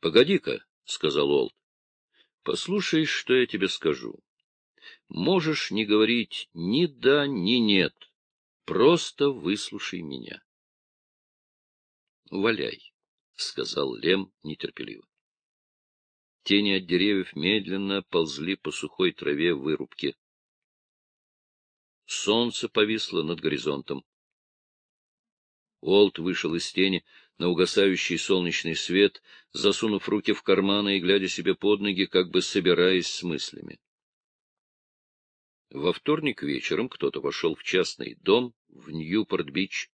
— Погоди-ка, — сказал Олд. — Послушай, что я тебе скажу. Можешь не говорить ни да, ни нет. Просто выслушай меня. — Валяй, — сказал Лем нетерпеливо. Тени от деревьев медленно ползли по сухой траве вырубки. Солнце повисло над горизонтом. Олд вышел из тени на угасающий солнечный свет, засунув руки в карманы и глядя себе под ноги, как бы собираясь с мыслями. Во вторник вечером кто-то вошел в частный дом в Ньюпорт-Бич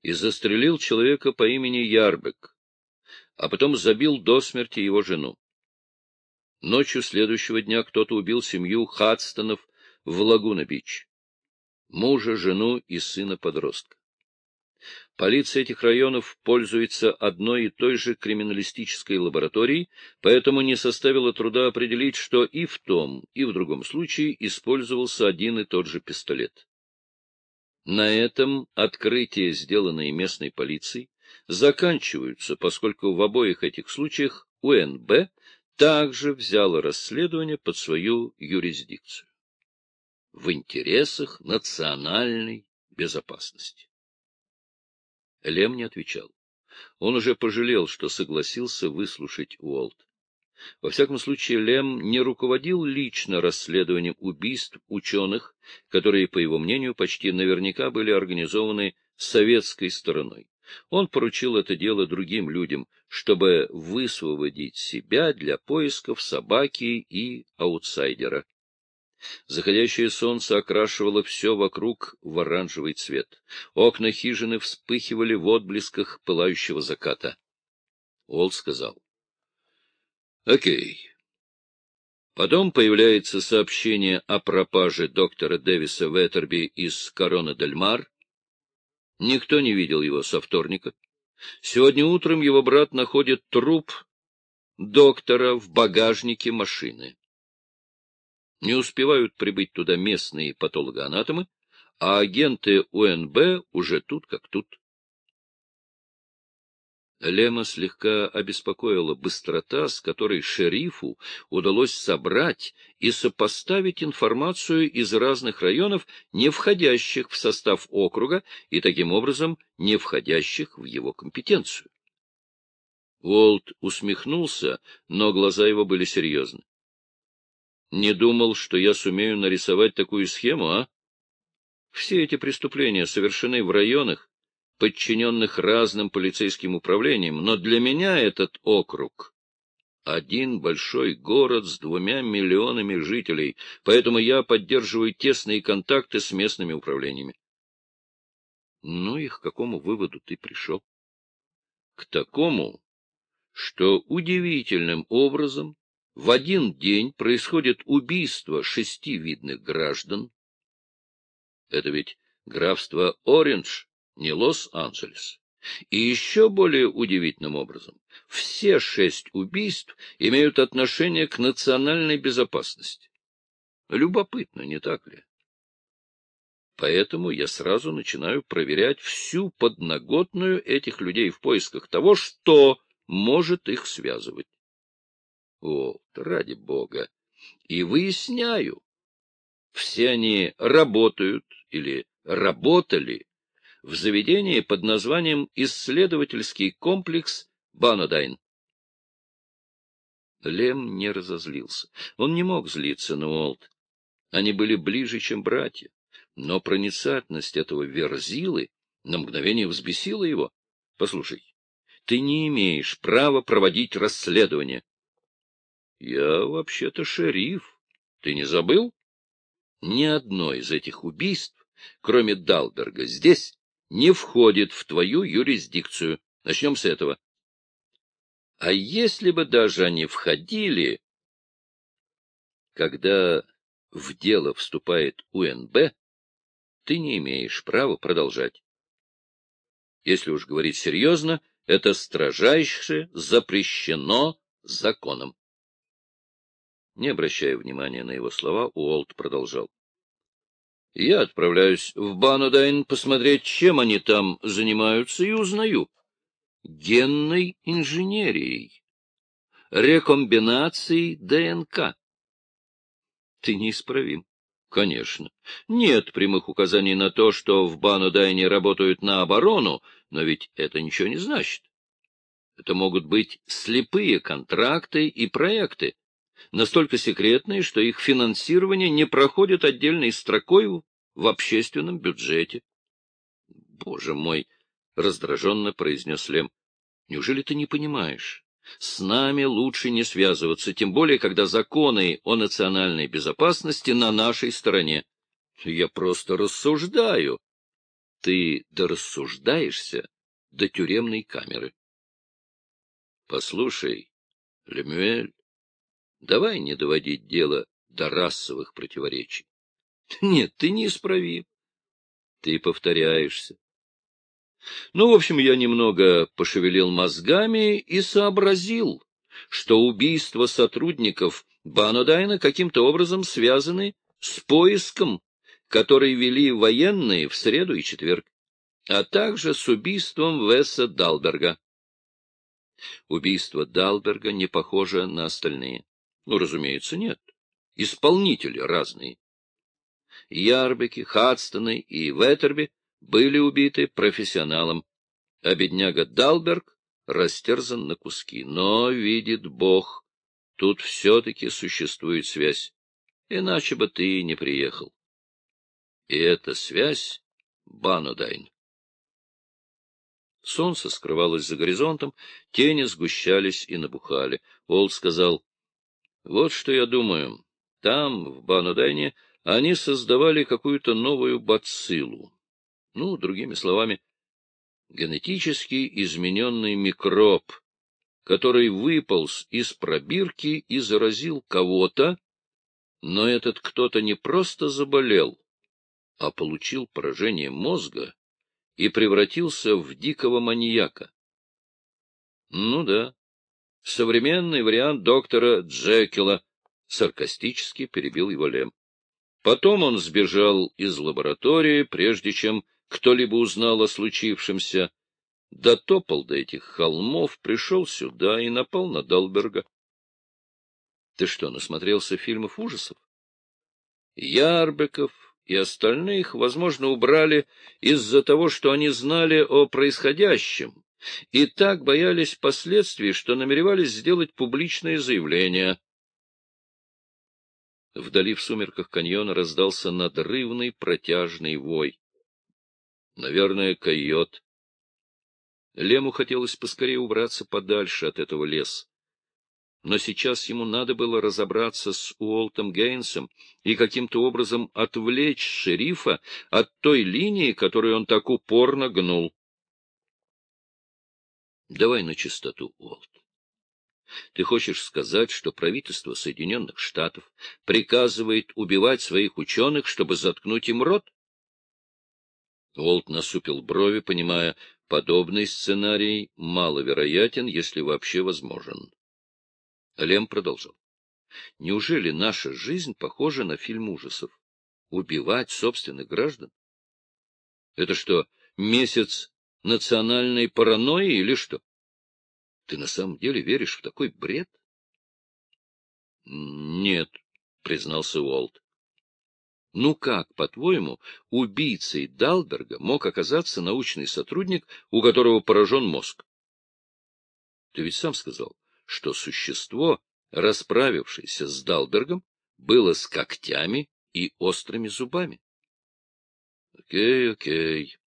и застрелил человека по имени Ярбек, а потом забил до смерти его жену. Ночью следующего дня кто-то убил семью Хадстонов в Лагуна-Бич, мужа, жену и сына-подростка. Полиция этих районов пользуется одной и той же криминалистической лабораторией, поэтому не составило труда определить, что и в том, и в другом случае использовался один и тот же пистолет. На этом открытия, сделанные местной полицией, заканчиваются, поскольку в обоих этих случаях УНБ также взяла расследование под свою юрисдикцию в интересах национальной безопасности. Лем не отвечал. Он уже пожалел, что согласился выслушать Уолт. Во всяком случае, Лем не руководил лично расследованием убийств ученых, которые, по его мнению, почти наверняка были организованы советской стороной. Он поручил это дело другим людям, чтобы высвободить себя для поисков собаки и аутсайдера. Заходящее солнце окрашивало все вокруг в оранжевый цвет. Окна хижины вспыхивали в отблесках пылающего заката. Ол сказал. — Окей. Потом появляется сообщение о пропаже доктора Дэвиса Веттерби из Корона-дель-Мар. Никто не видел его со вторника. Сегодня утром его брат находит труп доктора в багажнике машины. Не успевают прибыть туда местные патологоанатомы, а агенты УНБ уже тут как тут. Лема слегка обеспокоила быстрота, с которой шерифу удалось собрать и сопоставить информацию из разных районов, не входящих в состав округа и таким образом не входящих в его компетенцию. Уолт усмехнулся, но глаза его были серьезны. Не думал, что я сумею нарисовать такую схему, а? Все эти преступления совершены в районах, подчиненных разным полицейским управлениям, но для меня этот округ — один большой город с двумя миллионами жителей, поэтому я поддерживаю тесные контакты с местными управлениями. Ну и к какому выводу ты пришел? К такому, что удивительным образом в один день происходит убийство шести видных граждан. Это ведь графство Ориндж, не Лос-Анджелес. И еще более удивительным образом, все шесть убийств имеют отношение к национальной безопасности. Любопытно, не так ли? Поэтому я сразу начинаю проверять всю подноготную этих людей в поисках того, что может их связывать. О, ради бога! И выясняю, все они работают или работали в заведении под названием «Исследовательский комплекс Банодайн». Лем не разозлился. Он не мог злиться на Уолт. Они были ближе, чем братья. Но проницательность этого верзилы на мгновение взбесила его. — Послушай, ты не имеешь права проводить расследование. Я вообще-то шериф. Ты не забыл? Ни одно из этих убийств, кроме Далберга, здесь не входит в твою юрисдикцию. Начнем с этого. А если бы даже они входили, когда в дело вступает УНБ, ты не имеешь права продолжать. Если уж говорить серьезно, это строжайше запрещено законом. Не обращая внимания на его слова, Уолт продолжал. — Я отправляюсь в Банудайн посмотреть, чем они там занимаются, и узнаю. Генной инженерией. рекомбинацией ДНК. Ты неисправим. Конечно. Нет прямых указаний на то, что в Банудайне работают на оборону, но ведь это ничего не значит. Это могут быть слепые контракты и проекты, настолько секретные, что их финансирование не проходит отдельной строкой в общественном бюджете. — Боже мой! — раздраженно произнес Лем. — Неужели ты не понимаешь? С нами лучше не связываться, тем более, когда законы о национальной безопасности на нашей стороне. Я просто рассуждаю. Ты дорассуждаешься до тюремной камеры. Послушай, Лемюэль, давай не доводить дело до расовых противоречий. Нет, ты неисправим. Ты повторяешься. Ну, в общем, я немного пошевелил мозгами и сообразил, что убийства сотрудников Банодайна каким-то образом связаны с поиском, который вели военные в среду и четверг, а также с убийством Весса Далберга. Убийство Далберга не похоже на остальные. Ну, разумеется, нет. Исполнители разные. Ярбеки, Хадстоны и Веттерби были убиты профессионалом, а бедняга Далберг растерзан на куски. Но, видит Бог, тут все-таки существует связь, иначе бы ты не приехал. И эта связь — Банудайн. Солнце скрывалось за горизонтом, тени сгущались и набухали. Олд сказал, — Вот что я думаю. Там, в Банудайне, они создавали какую-то новую бациллу. Ну, другими словами, генетически измененный микроб, который выполз из пробирки и заразил кого-то, но этот кто-то не просто заболел, а получил поражение мозга и превратился в дикого маньяка. Ну да, современный вариант доктора Джекила, саркастически перебил его Лем. Потом он сбежал из лаборатории, прежде чем кто-либо узнал о случившемся, дотопал до этих холмов, пришел сюда и напал на Далберга. Ты что, насмотрелся фильмов ужасов? Ярбеков и остальных, возможно, убрали из-за того, что они знали о происходящем, и так боялись последствий, что намеревались сделать публичное заявление. Вдали в сумерках каньона раздался надрывный протяжный вой. Наверное, койот. Лему хотелось поскорее убраться подальше от этого леса. Но сейчас ему надо было разобраться с Уолтом Гейнсом и каким-то образом отвлечь шерифа от той линии, которую он так упорно гнул. Давай на чистоту, Уолт. Ты хочешь сказать, что правительство Соединенных Штатов приказывает убивать своих ученых, чтобы заткнуть им рот? Уолт насупил брови, понимая, подобный сценарий маловероятен, если вообще возможен. Лем продолжал. Неужели наша жизнь похожа на фильм ужасов? Убивать собственных граждан? Это что, месяц национальной паранойи или что? Ты на самом деле веришь в такой бред? — Нет, — признался Уолт. — Ну как, по-твоему, убийцей Далберга мог оказаться научный сотрудник, у которого поражен мозг? Ты ведь сам сказал, что существо, расправившееся с Далбергом, было с когтями и острыми зубами. Окей, окей.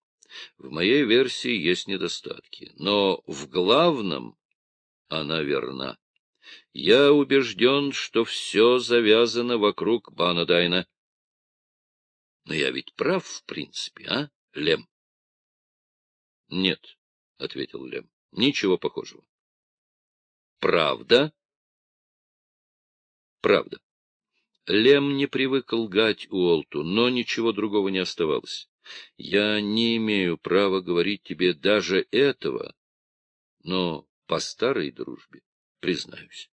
В моей версии есть недостатки, но в главном она верна. Я убежден, что все завязано вокруг Банадайна. Но я ведь прав, в принципе, а, Лем? — Нет, — ответил Лем, — ничего похожего. — Правда? — Правда. Лем не привык лгать Уолту, но ничего другого не оставалось. Я не имею права говорить тебе даже этого, но по старой дружбе, признаюсь.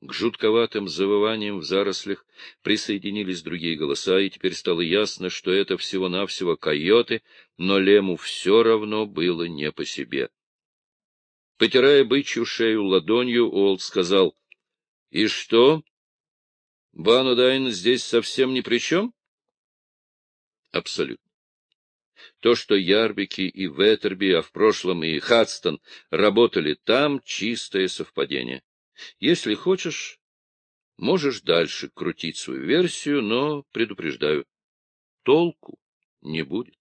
К жутковатым завываниям в зарослях присоединились другие голоса, и теперь стало ясно, что это всего-навсего койоты, но Лему все равно было не по себе. Потирая бычью шею ладонью, Уолт сказал, — И что? Банудайн здесь совсем ни при чем? — Абсолютно. То, что Ярбики и Веттерби, а в прошлом и Хадстон работали там, чистое совпадение. Если хочешь, можешь дальше крутить свою версию, но, предупреждаю, толку не будет.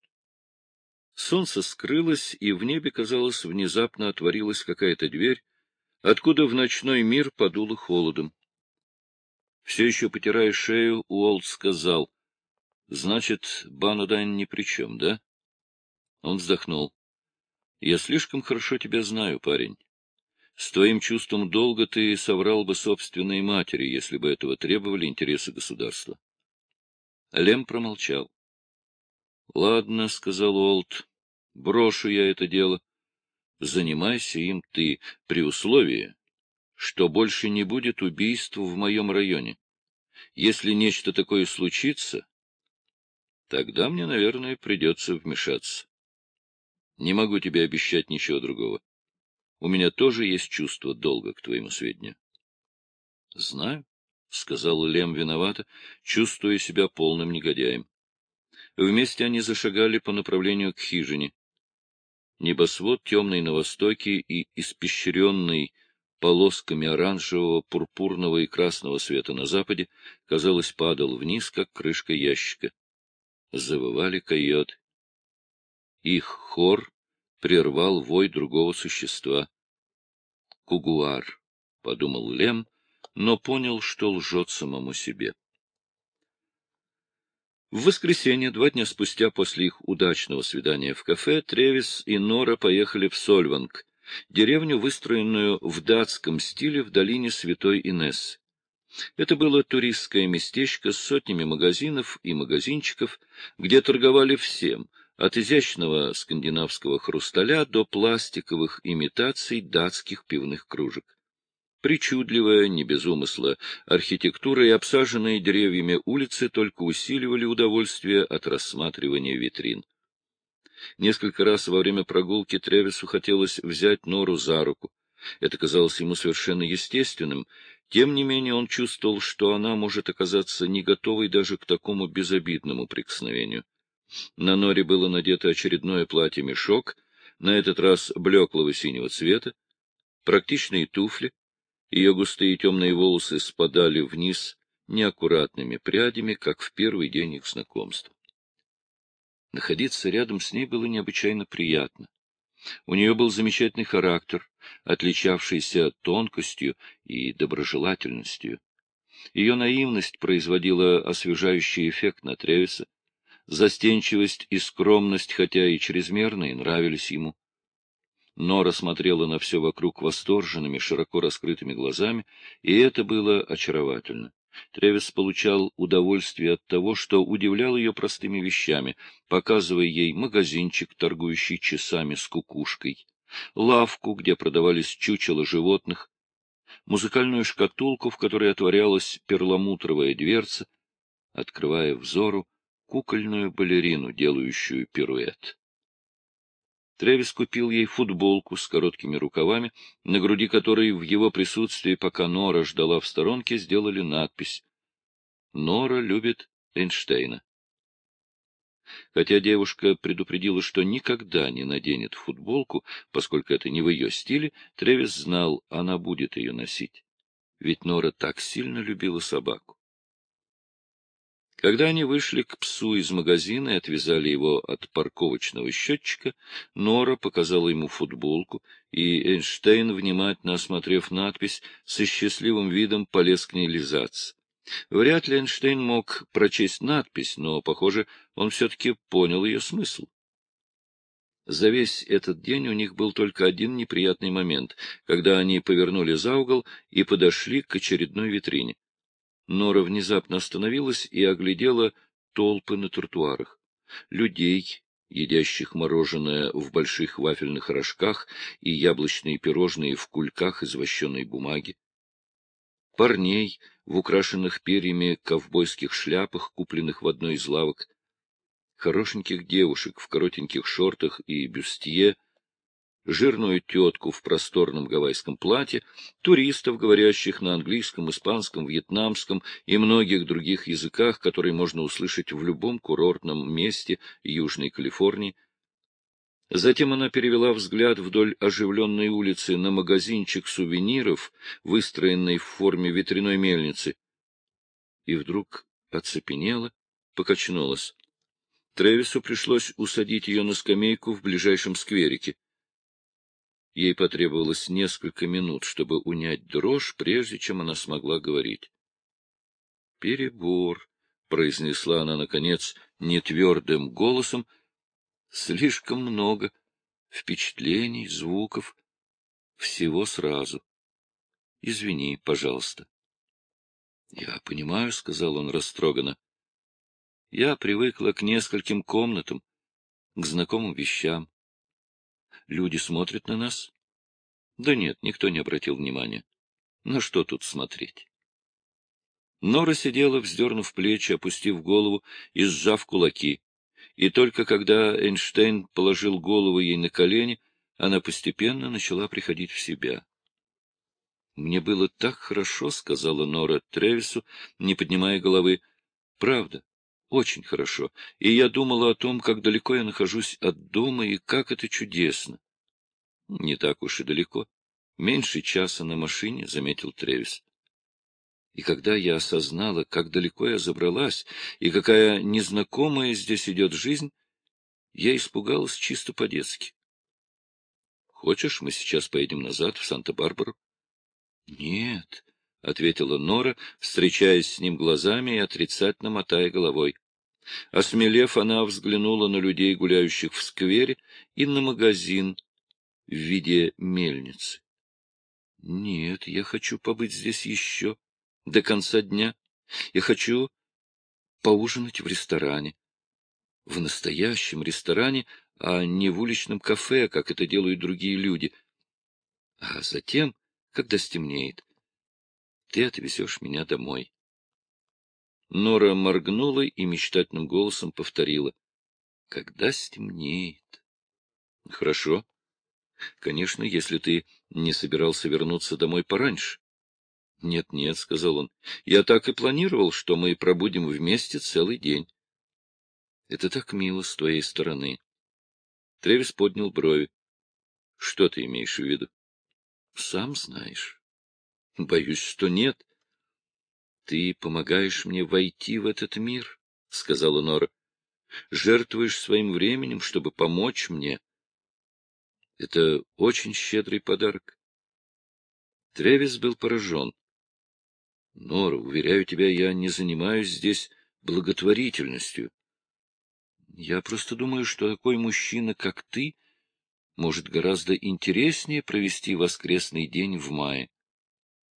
Солнце скрылось, и в небе, казалось, внезапно отворилась какая-то дверь, откуда в ночной мир подуло холодом. Все еще потирая шею, Уолт сказал, — Значит, Банудайн ни при чем, да? Он вздохнул. — Я слишком хорошо тебя знаю, парень. С твоим чувством долга ты соврал бы собственной матери, если бы этого требовали интересы государства. Лем промолчал. — Ладно, — сказал Уолт, — брошу я это дело. Занимайся им ты, при условии, что больше не будет убийств в моем районе. Если нечто такое случится, тогда мне, наверное, придется вмешаться. Не могу тебе обещать ничего другого. У меня тоже есть чувство долга, к твоему сведению. — Знаю, — сказал Лем виновато, чувствуя себя полным негодяем. Вместе они зашагали по направлению к хижине. Небосвод темный на востоке и испещренный полосками оранжевого, пурпурного и красного света на западе, казалось, падал вниз, как крышка ящика. Завывали койоты. Их хор прервал вой другого существа. «Кугуар», — подумал Лем, но понял, что лжет самому себе. В воскресенье, два дня спустя после их удачного свидания в кафе, Тревис и Нора поехали в Сольванг, деревню, выстроенную в датском стиле в долине Святой Инессы. Это было туристское местечко с сотнями магазинов и магазинчиков, где торговали всем — от изящного скандинавского хрусталя до пластиковых имитаций датских пивных кружек. Причудливая, не без умысла, архитектура и обсаженные деревьями улицы только усиливали удовольствие от рассматривания витрин. Несколько раз во время прогулки Тревису хотелось взять Нору за руку. Это казалось ему совершенно естественным. Тем не менее он чувствовал, что она может оказаться не готовой даже к такому безобидному прикосновению. На Норе было надето очередное платье-мешок, на этот раз блеклого синего цвета, практичные туфли, ее густые темные волосы спадали вниз неаккуратными прядями, как в первый день их знакомства. Находиться рядом с ней было необычайно приятно. У нее был замечательный характер, отличавшийся тонкостью и доброжелательностью. Ее наивность производила освежающий эффект на Тревиса, Застенчивость и скромность, хотя и чрезмерные, нравились ему. Нора смотрела на все вокруг восторженными, широко раскрытыми глазами, и это было очаровательно. Тревис получал удовольствие от того, что удивлял ее простыми вещами, показывая ей магазинчик, торгующий часами с кукушкой, лавку, где продавались чучела животных, музыкальную шкатулку, в которой отворялась перламутровая дверца, открывая взору кукольную балерину, делающую пируэт. Тревис купил ей футболку с короткими рукавами, на груди которой в его присутствии, пока Нора ждала в сторонке, сделали надпись «Нора любит Эйнштейна». Хотя девушка предупредила, что никогда не наденет футболку, поскольку это не в ее стиле, Тревис знал, она будет ее носить. Ведь Нора так сильно любила собаку. Когда они вышли к псу из магазина и отвязали его от парковочного счетчика, Нора показала ему футболку, и Эйнштейн, внимательно осмотрев надпись, со счастливым видом полез к ней лизаться. Вряд ли Эйнштейн мог прочесть надпись, но, похоже, он все-таки понял ее смысл. За весь этот день у них был только один неприятный момент, когда они повернули за угол и подошли к очередной витрине. Нора внезапно остановилась и оглядела толпы на тротуарах. Людей, едящих мороженое в больших вафельных рожках и яблочные пирожные в кульках из вощеной бумаги. Парней в украшенных перьями ковбойских шляпах, купленных в одной из лавок. Хорошеньких девушек в коротеньких шортах и бюстье. Жирную тетку в просторном гавайском платье, туристов, говорящих на английском, испанском, вьетнамском и многих других языках, которые можно услышать в любом курортном месте Южной Калифорнии. Затем она перевела взгляд вдоль оживленной улицы на магазинчик сувениров, выстроенный в форме ветряной мельницы, и вдруг оцепенела, покачнулась. Тревису пришлось усадить ее на скамейку в ближайшем скверике. Ей потребовалось несколько минут, чтобы унять дрожь, прежде чем она смогла говорить. — Перебор, — произнесла она, наконец, нетвердым голосом, — слишком много впечатлений, звуков, всего сразу. Извини, пожалуйста. — Я понимаю, — сказал он растроганно. — Я привыкла к нескольким комнатам, к знакомым вещам. Люди смотрят на нас? Да нет, никто не обратил внимания. На что тут смотреть? Нора сидела, вздернув плечи, опустив голову и сжав кулаки. И только когда Эйнштейн положил голову ей на колени, она постепенно начала приходить в себя. — Мне было так хорошо, — сказала Нора Тревису, не поднимая головы. — Правда, очень хорошо. И я думала о том, как далеко я нахожусь от дома и как это чудесно. Не так уж и далеко. Меньше часа на машине, — заметил Тревис. И когда я осознала, как далеко я забралась и какая незнакомая здесь идет жизнь, я испугалась чисто по-детски. — Хочешь, мы сейчас поедем назад, в Санта-Барбару? — Нет, — ответила Нора, встречаясь с ним глазами и отрицательно мотая головой. Осмелев, она взглянула на людей, гуляющих в сквере, и на магазин в виде мельницы. — Нет, я хочу побыть здесь еще до конца дня. Я хочу поужинать в ресторане. В настоящем ресторане, а не в уличном кафе, как это делают другие люди. А затем, когда стемнеет, ты отвезешь меня домой. Нора моргнула и мечтательным голосом повторила. — Когда стемнеет. — Хорошо. Конечно, если ты не собирался вернуться домой пораньше. «Нет, — Нет-нет, — сказал он, — я так и планировал, что мы пробудем вместе целый день. — Это так мило с твоей стороны. Тревис поднял брови. — Что ты имеешь в виду? — Сам знаешь. — Боюсь, что нет. — Ты помогаешь мне войти в этот мир, — сказала Нора. — Жертвуешь своим временем, чтобы помочь мне. Это очень щедрый подарок. Тревис был поражен. — Нора, уверяю тебя, я не занимаюсь здесь благотворительностью. Я просто думаю, что такой мужчина, как ты, может гораздо интереснее провести воскресный день в мае. —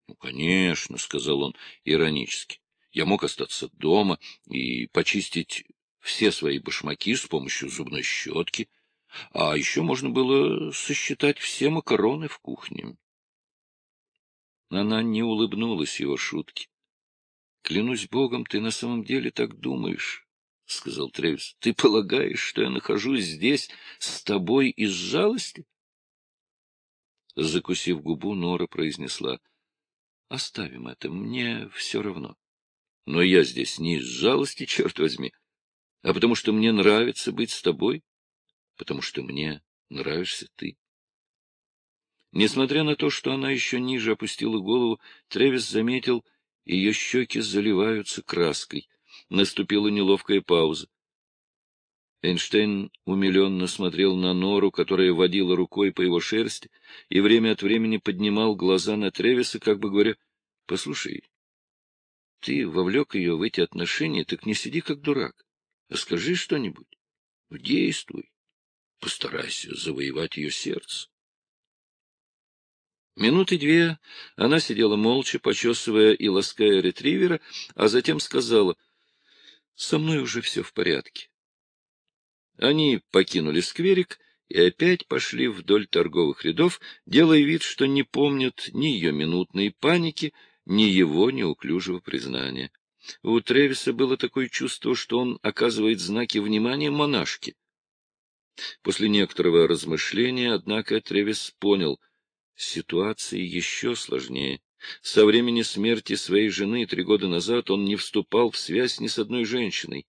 Ну, конечно, — сказал он иронически. Я мог остаться дома и почистить все свои башмаки с помощью зубной щетки, а еще можно было сосчитать все макароны в кухне. Она не улыбнулась его шутке. — Клянусь богом, ты на самом деле так думаешь, — сказал Тревис. — Ты полагаешь, что я нахожусь здесь с тобой из жалости? Закусив губу, Нора произнесла. — Оставим это, мне все равно. Но я здесь не из жалости, черт возьми, а потому что мне нравится быть с тобой, потому что мне нравишься ты. Несмотря на то, что она еще ниже опустила голову, Тревис заметил, ее щеки заливаются краской. Наступила неловкая пауза. Эйнштейн умиленно смотрел на Нору, которая водила рукой по его шерсти, и время от времени поднимал глаза на Тревиса, как бы говоря, — Послушай, ты вовлек ее в эти отношения, так не сиди как дурак, а скажи что-нибудь, действуй, постарайся завоевать ее сердце. Минуты две она сидела молча, почесывая и лаская ретривера, а затем сказала, — Со мной уже все в порядке. Они покинули скверик и опять пошли вдоль торговых рядов, делая вид, что не помнят ни ее минутной паники, ни его неуклюжего признания. У Тревиса было такое чувство, что он оказывает знаки внимания монашке. После некоторого размышления, однако, Тревис понял, ситуация еще сложнее. Со времени смерти своей жены три года назад он не вступал в связь ни с одной женщиной.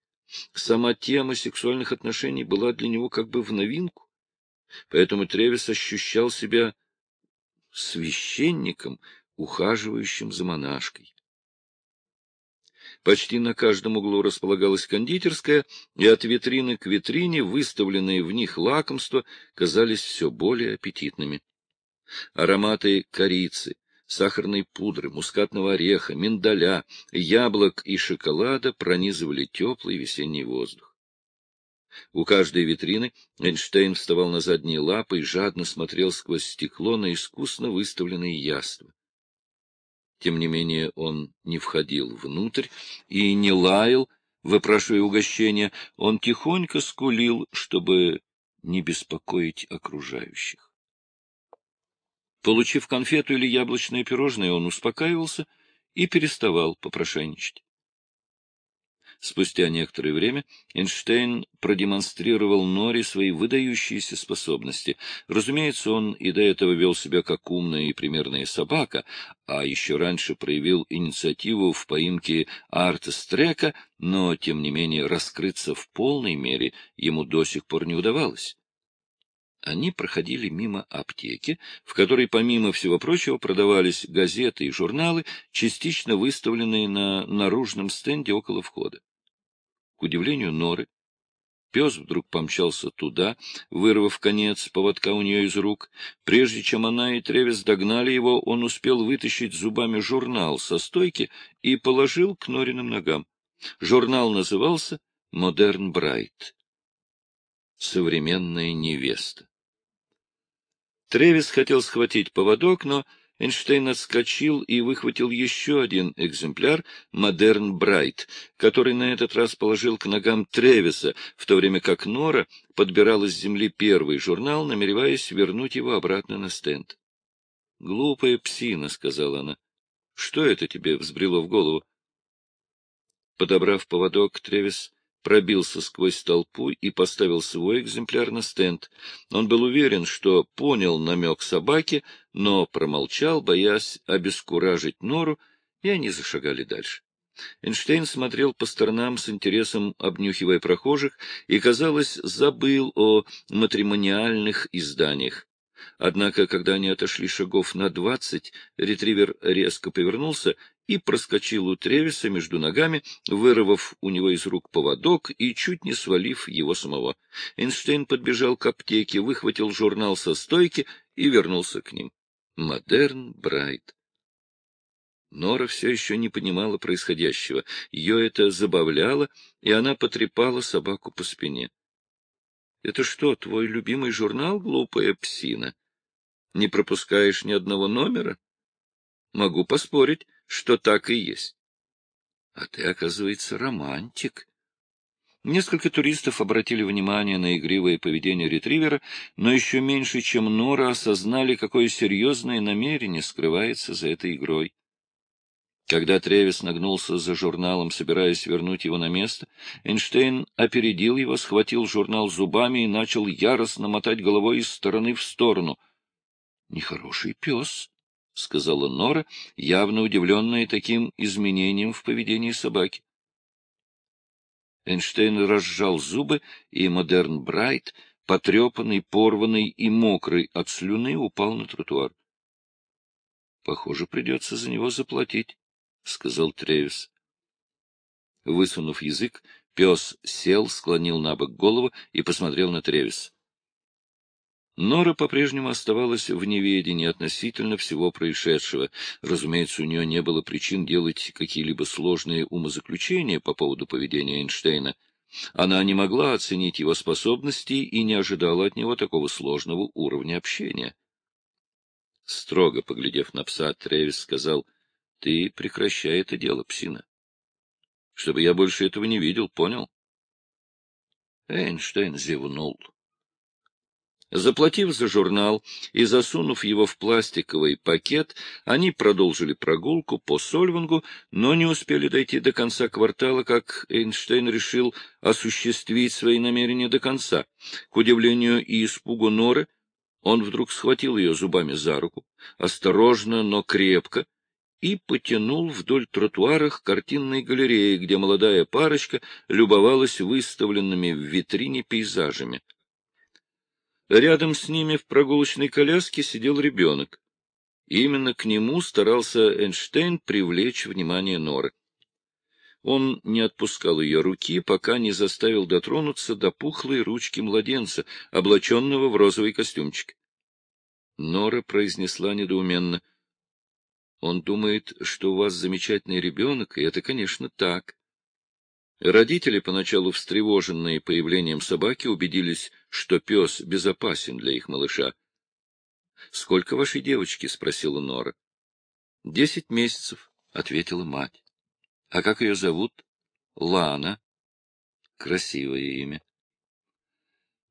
Сама тема сексуальных отношений была для него как бы в новинку. Поэтому Тревис ощущал себя священником, ухаживающим за монашкой. Почти на каждом углу располагалась кондитерская, и от витрины к витрине выставленные в них лакомства казались все более аппетитными. Ароматы корицы, сахарной пудры, мускатного ореха, миндаля, яблок и шоколада пронизывали теплый весенний воздух. У каждой витрины Эйнштейн вставал на задние лапы и жадно смотрел сквозь стекло на искусно выставленные яства. Тем не менее он не входил внутрь и не лаял, выпрашивая угощения, он тихонько скулил, чтобы не беспокоить окружающих. Получив конфету или яблочное пирожное, он успокаивался и переставал попрошайничать. Спустя некоторое время Эйнштейн продемонстрировал Нори свои выдающиеся способности. Разумеется, он и до этого вел себя как умная и примерная собака, а еще раньше проявил инициативу в поимке Артестрека, но, тем не менее, раскрыться в полной мере ему до сих пор не удавалось. Они проходили мимо аптеки, в которой, помимо всего прочего, продавались газеты и журналы, частично выставленные на наружном стенде около входа. К удивлению Норы, пес вдруг помчался туда, вырвав конец поводка у нее из рук. Прежде чем она и Тревис догнали его, он успел вытащить зубами журнал со стойки и положил к Нориным ногам. Журнал назывался «Modern Bride» — «Современная невеста». Тревис хотел схватить поводок, но Эйнштейн отскочил и выхватил еще один экземпляр «Modern Bride», который на этот раз положил к ногам Тревиса, в то время как Нора подбирала с земли первый журнал, намереваясь вернуть его обратно на стенд. — Глупая псина, — сказала она. — Что это тебе взбрело в голову? Подобрав поводок, Тревис пробился сквозь толпу и поставил свой экземпляр на стенд. Он был уверен, что понял намек собаки, но промолчал, боясь обескуражить нору, и они зашагали дальше. Эйнштейн смотрел по сторонам с интересом, обнюхивая прохожих, и, казалось, забыл о матримониальных изданиях. Однако, когда они отошли шагов на двадцать, ретривер резко повернулся и проскочил у Тревиса между ногами, вырвав у него из рук поводок и чуть не свалив его самого. Эйнштейн подбежал к аптеке, выхватил журнал со стойки и вернулся к ним. «Модерн Брайт». Нора все еще не понимала происходящего. Ее это забавляло, и она потрепала собаку по спине. — Это что, твой любимый журнал, глупая псина? Не пропускаешь ни одного номера? Могу поспорить, что так и есть. А ты, оказывается, романтик. Несколько туристов обратили внимание на игривое поведение ретривера, но еще меньше, чем Нора, осознали, какое серьезное намерение скрывается за этой игрой. Когда Тревис нагнулся за журналом, собираясь вернуть его на место, Эйнштейн опередил его, схватил журнал зубами и начал яростно мотать головой из стороны в сторону. — Нехороший пес, — сказала Нора, явно удивленная таким изменением в поведении собаки. Эйнштейн разжал зубы, и Модерн Брайт, потрепанный, порванный и мокрый от слюны, упал на тротуар. — Похоже, придется за него заплатить, — сказал Тревис. Высунув язык, пес сел, склонил на бок голову и посмотрел на Тревис. Нора по-прежнему оставалась в неведении относительно всего происшедшего. Разумеется, у нее не было причин делать какие-либо сложные умозаключения по поводу поведения Эйнштейна. Она не могла оценить его способности и не ожидала от него такого сложного уровня общения. Строго поглядев на пса, Тревис сказал, — Ты прекращай это дело, псина. Чтобы я больше этого не видел, понял? Эйнштейн зевнул. Заплатив за журнал и засунув его в пластиковый пакет, они продолжили прогулку по Сольвангу, но не успели дойти до конца квартала, как Эйнштейн решил осуществить свои намерения до конца. К удивлению и испугу Норы, он вдруг схватил ее зубами за руку, осторожно, но крепко, и потянул вдоль тротуара картинной галерее, где молодая парочка любовалась выставленными в витрине пейзажами. Рядом с ними в прогулочной коляске сидел ребенок. Именно к нему старался Эйнштейн привлечь внимание Норы. Он не отпускал ее руки, пока не заставил дотронуться до пухлой ручки младенца, облаченного в розовый костюмчик. Нора произнесла недоуменно. — Он думает, что у вас замечательный ребенок, и это, конечно, так. Родители, поначалу встревоженные появлением собаки, убедились, что пес безопасен для их малыша. — Сколько вашей девочки? — спросила Нора. — Десять месяцев, — ответила мать. — А как ее зовут? — Лана. Красивое имя.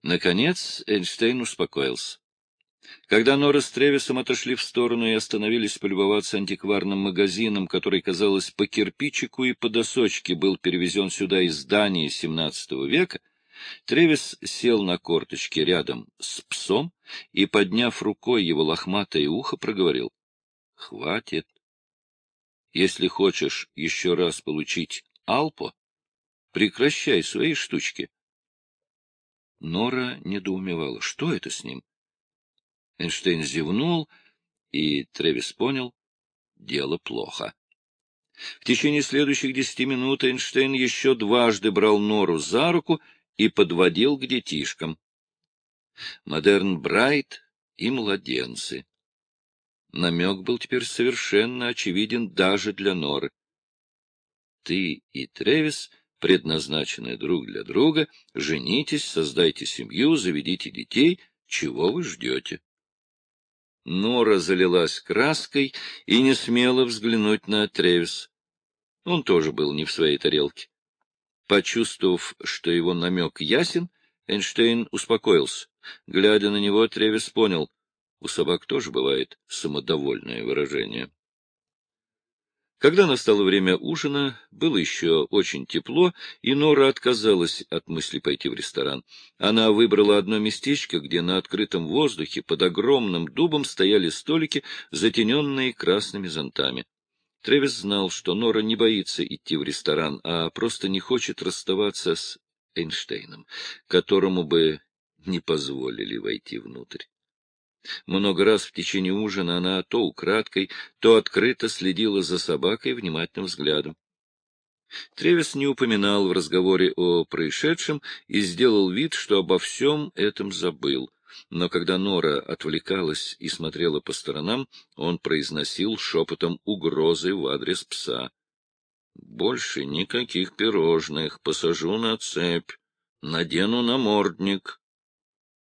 Наконец Эйнштейн успокоился. Когда Нора с Тревисом отошли в сторону и остановились полюбоваться антикварным магазином, который, казалось, по кирпичику и по досочке был перевезен сюда из здания XVII века, Тревис сел на корточки рядом с псом и, подняв рукой его лохматое ухо, проговорил. — Хватит. Если хочешь еще раз получить Алпо, прекращай свои штучки. Нора недоумевала. Что это с ним? Эйнштейн зевнул, и Тревис понял — дело плохо. В течение следующих десяти минут Эйнштейн еще дважды брал Нору за руку и подводил к детишкам. Модерн Брайт и младенцы. Намек был теперь совершенно очевиден даже для Норы. Ты и Тревис предназначены друг для друга, женитесь, создайте семью, заведите детей, чего вы ждете? Нора залилась краской и не смела взглянуть на Тревис. Он тоже был не в своей тарелке. Почувствовав, что его намек ясен, Эйнштейн успокоился. Глядя на него, Тревис понял, у собак тоже бывает самодовольное выражение. Когда настало время ужина, было еще очень тепло, и Нора отказалась от мысли пойти в ресторан. Она выбрала одно местечко, где на открытом воздухе под огромным дубом стояли столики, затененные красными зонтами. Тревис знал, что Нора не боится идти в ресторан, а просто не хочет расставаться с Эйнштейном, которому бы не позволили войти внутрь. Много раз в течение ужина она то украдкой, то открыто следила за собакой внимательным взглядом. Тревис не упоминал в разговоре о происшедшем и сделал вид, что обо всем этом забыл. Но когда Нора отвлекалась и смотрела по сторонам, он произносил шепотом угрозы в адрес пса. — Больше никаких пирожных, посажу на цепь, надену намордник,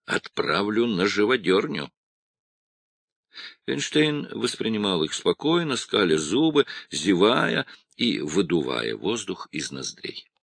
отправлю на живодерню. Эйнштейн воспринимал их спокойно, скаля зубы, зевая и выдувая воздух из ноздрей.